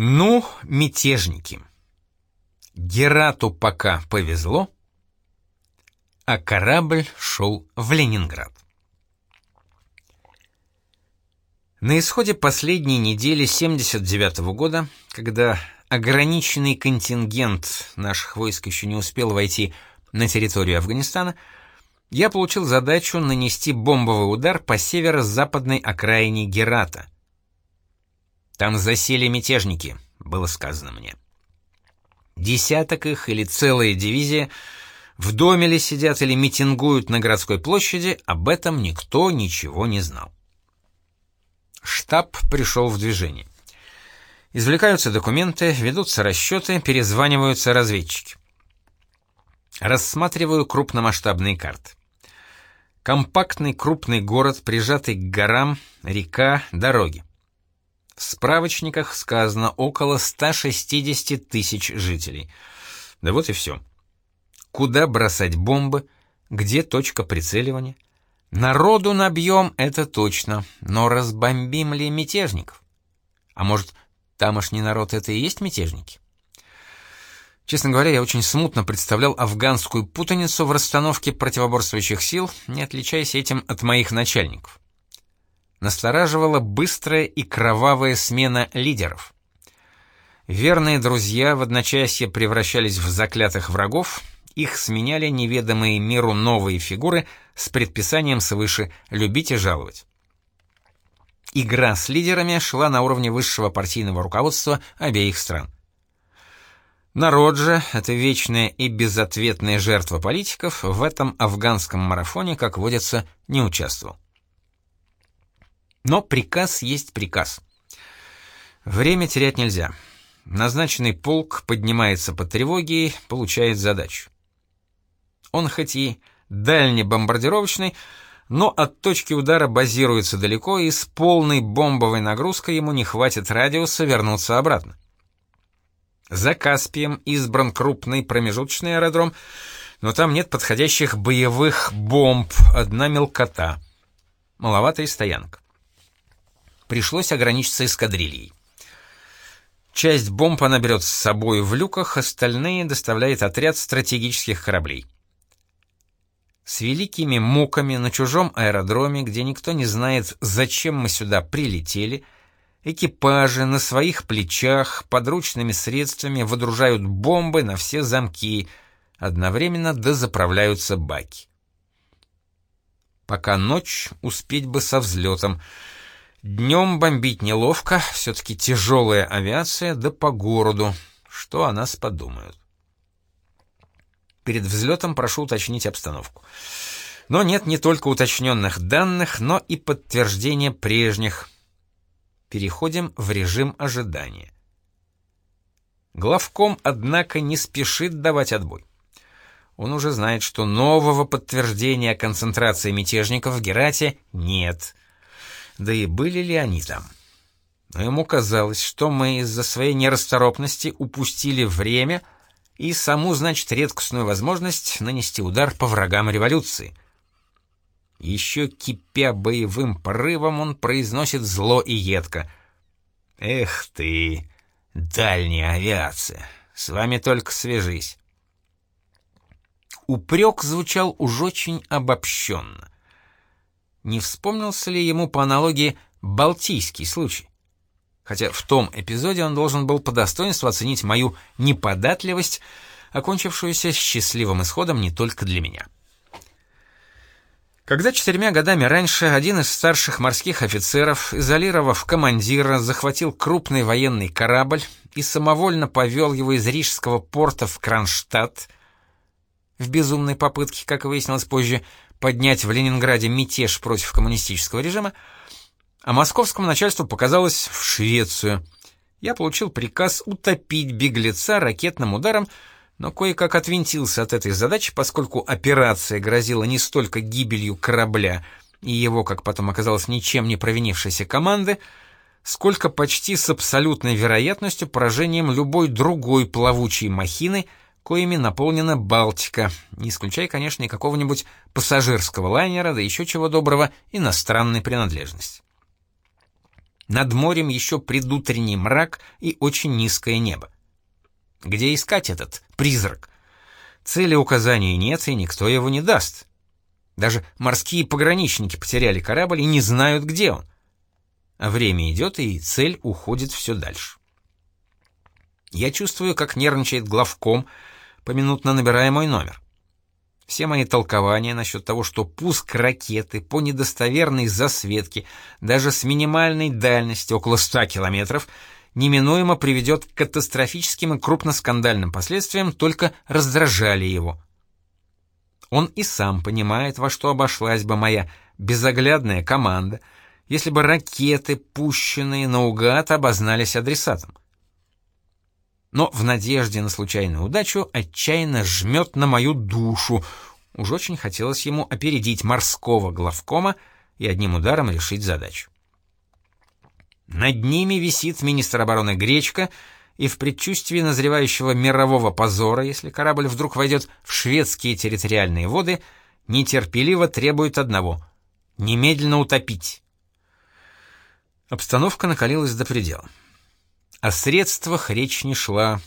Ну, мятежники. Герату пока повезло, а корабль шел в Ленинград. На исходе последней недели 79 -го года, когда ограниченный контингент наших войск еще не успел войти на территорию Афганистана, я получил задачу нанести бомбовый удар по северо-западной окраине Герата — там засели мятежники, было сказано мне. Десяток их или целая дивизия в доме ли сидят или митингуют на городской площади, об этом никто ничего не знал. Штаб пришел в движение. Извлекаются документы, ведутся расчеты, перезваниваются разведчики. Рассматриваю крупномасштабные карты. Компактный крупный город, прижатый к горам, река, дороги. В справочниках сказано около 160 тысяч жителей. Да вот и все. Куда бросать бомбы? Где точка прицеливания? Народу набьем, это точно, но разбомбим ли мятежников? А может, тамошний народ это и есть мятежники? Честно говоря, я очень смутно представлял афганскую путаницу в расстановке противоборствующих сил, не отличаясь этим от моих начальников настораживала быстрая и кровавая смена лидеров. Верные друзья в одночасье превращались в заклятых врагов, их сменяли неведомые миру новые фигуры с предписанием свыше «любить и жаловать». Игра с лидерами шла на уровне высшего партийного руководства обеих стран. Народ же, эта вечная и безответная жертва политиков, в этом афганском марафоне, как водится, не участвовал. Но приказ есть приказ. Время терять нельзя. Назначенный полк поднимается по тревоге и получает задачу. Он хоть и дальнебомбардировочный, но от точки удара базируется далеко, и с полной бомбовой нагрузкой ему не хватит радиуса вернуться обратно. За Каспием избран крупный промежуточный аэродром, но там нет подходящих боевых бомб, одна мелкота. Маловатая стоянка пришлось ограничиться эскадрильей. Часть бомб она берет с собой в люках, остальные доставляет отряд стратегических кораблей. С великими муками на чужом аэродроме, где никто не знает, зачем мы сюда прилетели, экипажи на своих плечах подручными средствами выдружают бомбы на все замки, одновременно дозаправляются баки. Пока ночь, успеть бы со взлетом — Днем бомбить неловко, все-таки тяжелая авиация, да по городу. Что о нас подумают? Перед взлетом прошу уточнить обстановку. Но нет не только уточненных данных, но и подтверждения прежних. Переходим в режим ожидания. Главком, однако, не спешит давать отбой. Он уже знает, что нового подтверждения концентрации мятежников в Герате нет — да и были ли они там? Но ему казалось, что мы из-за своей нерасторопности упустили время и саму, значит, редкостную возможность нанести удар по врагам революции. Еще кипя боевым порывом, он произносит зло и едко. «Эх ты, дальняя авиация, с вами только свяжись». Упрек звучал уж очень обобщенно не вспомнился ли ему по аналогии «балтийский случай». Хотя в том эпизоде он должен был по достоинству оценить мою неподатливость, окончившуюся счастливым исходом не только для меня. Когда четырьмя годами раньше один из старших морских офицеров, изолировав командира, захватил крупный военный корабль и самовольно повел его из рижского порта в Кронштадт, в безумной попытке, как выяснилось позже, поднять в Ленинграде мятеж против коммунистического режима, а московскому начальству показалось в Швецию. Я получил приказ утопить беглеца ракетным ударом, но кое-как отвинтился от этой задачи, поскольку операция грозила не столько гибелью корабля и его, как потом оказалось, ничем не провинившейся команды, сколько почти с абсолютной вероятностью поражением любой другой плавучей махины — коими наполнена Балтика, не исключая, конечно, и какого-нибудь пассажирского лайнера, да еще чего доброго, иностранной принадлежности. Над морем еще предутренний мрак и очень низкое небо. Где искать этот призрак? Цели указания нет, и никто его не даст. Даже морские пограничники потеряли корабль и не знают, где он. А время идет, и цель уходит все дальше. Я чувствую, как нервничает главком, поминутно набирая мой номер. Все мои толкования насчет того, что пуск ракеты по недостоверной засветке, даже с минимальной дальностью около 100 километров, неминуемо приведет к катастрофическим и крупноскандальным последствиям, только раздражали его. Он и сам понимает, во что обошлась бы моя безоглядная команда, если бы ракеты, пущенные наугад, обознались адресатом но в надежде на случайную удачу отчаянно жмет на мою душу. Уж очень хотелось ему опередить морского главкома и одним ударом решить задачу. Над ними висит министр обороны Гречка, и в предчувствии назревающего мирового позора, если корабль вдруг войдет в шведские территориальные воды, нетерпеливо требует одного — немедленно утопить. Обстановка накалилась до предела. О средствах речь не шла,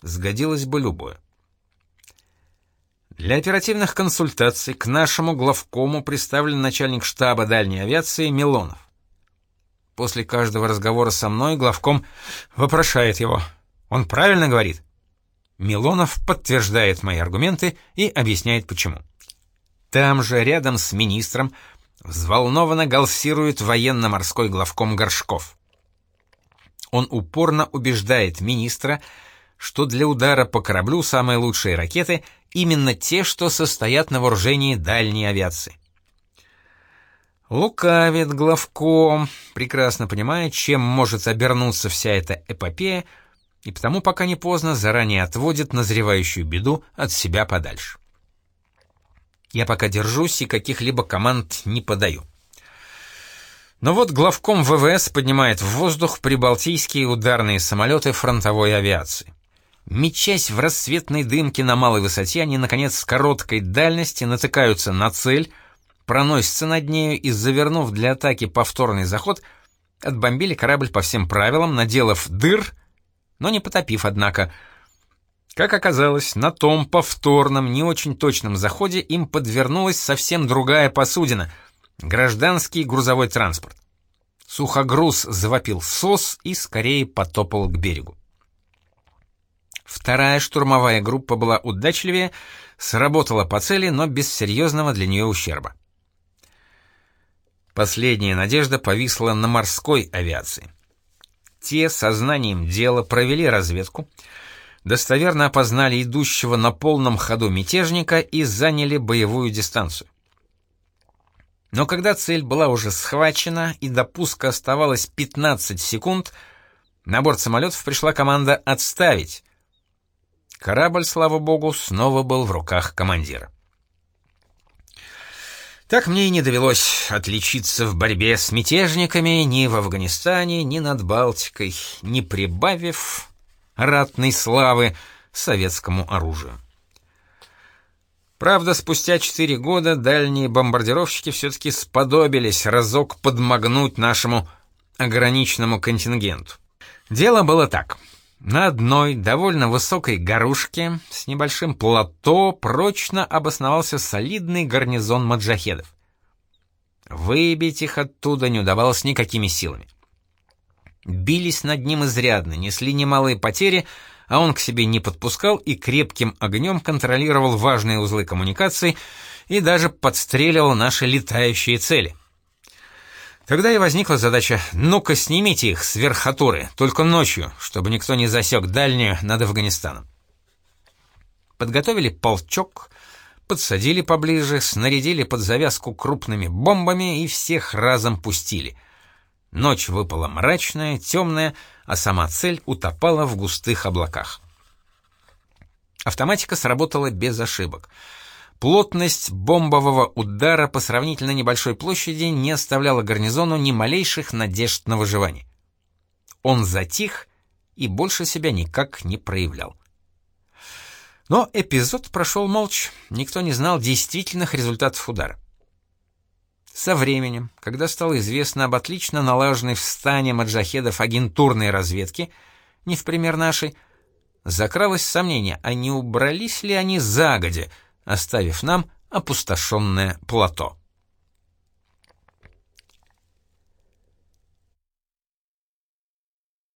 сгодилось бы любое. Для оперативных консультаций к нашему главкому представлен начальник штаба дальней авиации Милонов. После каждого разговора со мной главком вопрошает его. Он правильно говорит? Милонов подтверждает мои аргументы и объясняет почему. Там же, рядом с министром, взволнованно галсирует военно-морской главком Горшков. Он упорно убеждает министра, что для удара по кораблю самые лучшие ракеты именно те, что состоят на вооружении дальней авиации. Лукавит главком, прекрасно понимая, чем может обернуться вся эта эпопея, и потому пока не поздно заранее отводит назревающую беду от себя подальше. Я пока держусь и каких-либо команд не подаю. Но вот главком ВВС поднимает в воздух прибалтийские ударные самолеты фронтовой авиации. Мечась в рассветной дымке на малой высоте, они, наконец, с короткой дальности натыкаются на цель, проносятся над нею и, завернув для атаки повторный заход, отбомбили корабль по всем правилам, наделав дыр, но не потопив, однако. Как оказалось, на том повторном, не очень точном заходе им подвернулась совсем другая посудина — Гражданский грузовой транспорт. Сухогруз завопил сос и скорее потопал к берегу. Вторая штурмовая группа была удачливее, сработала по цели, но без серьезного для нее ущерба. Последняя надежда повисла на морской авиации. Те сознанием дела провели разведку, достоверно опознали идущего на полном ходу мятежника и заняли боевую дистанцию. Но когда цель была уже схвачена и до пуска оставалось 15 секунд, на борт самолетов пришла команда «отставить». Корабль, слава богу, снова был в руках командира. Так мне и не довелось отличиться в борьбе с мятежниками ни в Афганистане, ни над Балтикой, не прибавив ратной славы советскому оружию. Правда, спустя четыре года дальние бомбардировщики все-таки сподобились разок подмогнуть нашему ограниченному контингенту. Дело было так. На одной довольно высокой горушке с небольшим плато прочно обосновался солидный гарнизон маджахедов. Выбить их оттуда не удавалось никакими силами. Бились над ним изрядно, несли немалые потери — а он к себе не подпускал и крепким огнем контролировал важные узлы коммуникаций и даже подстреливал наши летающие цели. Тогда и возникла задача «ну-ка снимите их с верхотуры, только ночью, чтобы никто не засек дальнюю над Афганистаном». Подготовили полчок, подсадили поближе, снарядили под завязку крупными бомбами и всех разом пустили — Ночь выпала мрачная, темная, а сама цель утопала в густых облаках. Автоматика сработала без ошибок. Плотность бомбового удара по сравнительно небольшой площади не оставляла гарнизону ни малейших надежд на выживание. Он затих и больше себя никак не проявлял. Но эпизод прошел молча, никто не знал действительных результатов удара. Со временем, когда стало известно об отлично налаженной в стане маджахедов агентурной разведки, не в пример нашей, закралось сомнение, а не убрались ли они загодя, оставив нам опустошенное плато.